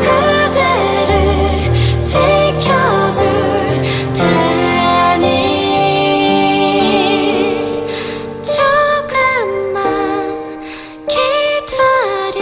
그대를 지켜줄 테니. 조금만 기다려줘요.